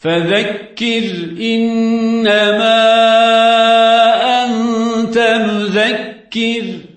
فذكر إنما أنت مذكر.